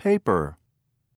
paper.